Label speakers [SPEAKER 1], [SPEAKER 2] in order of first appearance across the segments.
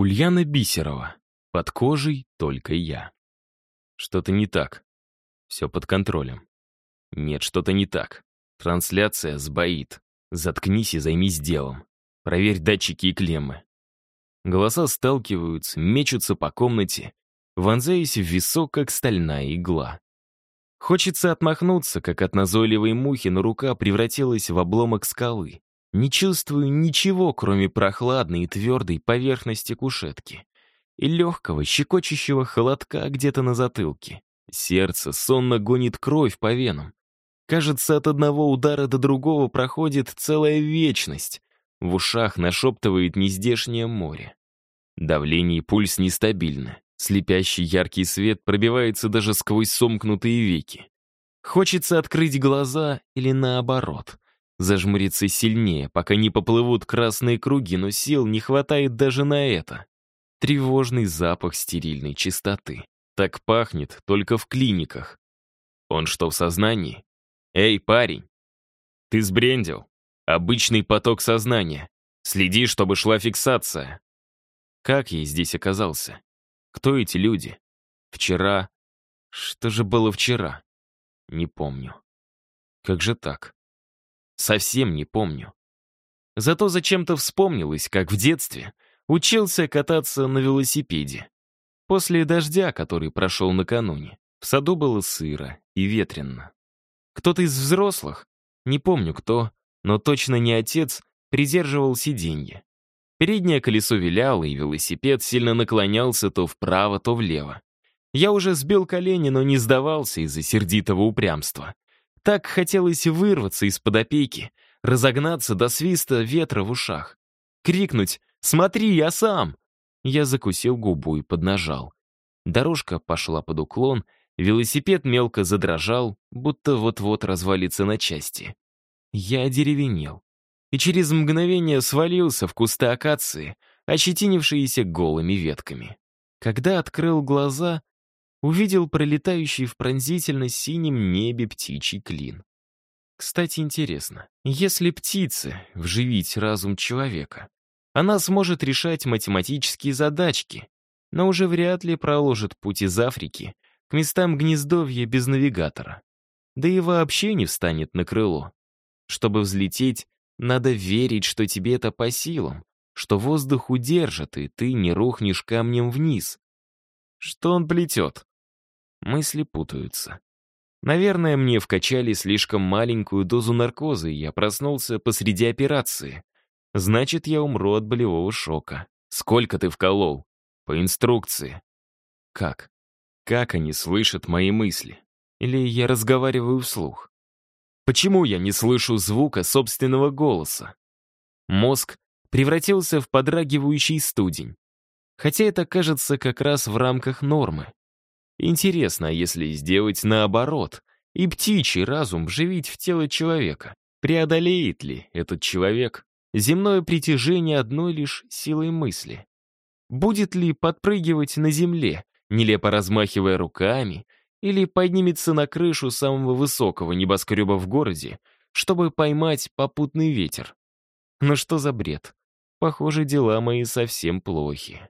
[SPEAKER 1] Ульяна Бисерова. Под кожей только я. Что-то не так. Все под контролем. Нет, что-то не так. Трансляция сбоит. Заткнись и займись делом. Проверь датчики и клеммы. Голоса сталкиваются, мечутся по комнате, вонзаясь в висок, как стальная игла. Хочется отмахнуться, как от назойливой мухи, но рука превратилась в обломок скалы. Не чувствую ничего, кроме прохладной и твердой поверхности кушетки и легкого, щекочущего холодка где-то на затылке. Сердце сонно гонит кровь по венам. Кажется, от одного удара до другого проходит целая вечность. В ушах нашептывает нездешнее море. Давление и пульс нестабильны. Слепящий яркий свет пробивается даже сквозь сомкнутые веки. Хочется открыть глаза или наоборот. Зажмуриться сильнее, пока не поплывут красные круги, но сил не хватает даже на это. Тревожный запах стерильной чистоты. Так пахнет только в клиниках. Он что, в сознании? Эй, парень! Ты сбрендил. Обычный поток сознания. Следи, чтобы шла фиксация. Как я здесь оказался? Кто эти люди? Вчера... Что же было вчера? Не помню. Как же так? Совсем не помню. Зато зачем-то вспомнилось, как в детстве — Учился кататься на велосипеде. После дождя, который прошел накануне, в саду было сыро и ветрено. Кто-то из взрослых, не помню кто, но точно не отец, придерживал сиденье. Переднее колесо виляло, и велосипед сильно наклонялся то вправо, то влево. Я уже сбил колени, но не сдавался из-за сердитого упрямства. Так хотелось вырваться из-под опеки, разогнаться до свиста ветра в ушах. Крикнуть Смотри, я сам!» Я закусил губу и поднажал. Дорожка пошла под уклон, велосипед мелко задрожал, будто вот-вот развалится на части. Я одеревенел. И через мгновение свалился в кусты акации, ощетинившиеся голыми ветками. Когда открыл глаза, увидел пролетающий в пронзительно-синем небе птичий клин. Кстати, интересно, если птицы вживить разум человека, она сможет решать математические задачки, но уже вряд ли проложит путь из Африки к местам гнездовья без навигатора. Да и вообще не встанет на крыло. Чтобы взлететь, надо верить, что тебе это по силам, что воздух удержит, и ты не рухнешь камнем вниз. Что он плетет? Мысли путаются. Наверное, мне вкачали слишком маленькую дозу наркоза, и я проснулся посреди операции. Значит, я умру от болевого шока. Сколько ты вколол? По инструкции. Как? Как они слышат мои мысли? Или я разговариваю вслух? Почему я не слышу звука собственного голоса? Мозг превратился в подрагивающий студень. Хотя это кажется как раз в рамках нормы. Интересно, а если сделать наоборот, и птичий разум вживить в тело человека, преодолеет ли этот человек земное притяжение одной лишь силой мысли. Будет ли подпрыгивать на земле, нелепо размахивая руками, или поднимется на крышу самого высокого небоскреба в городе, чтобы поймать попутный ветер? Ну что за бред? Похоже, дела мои совсем плохи.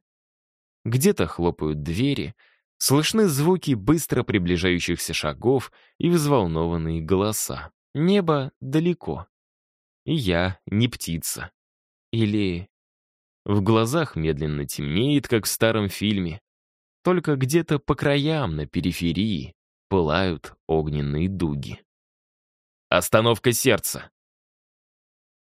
[SPEAKER 1] Где-то хлопают двери, слышны звуки быстро приближающихся шагов и взволнованные голоса. Небо далеко. И я не птица. Или... В глазах медленно темнеет, как в старом фильме. Только где-то по краям, на периферии, пылают огненные дуги. Остановка сердца.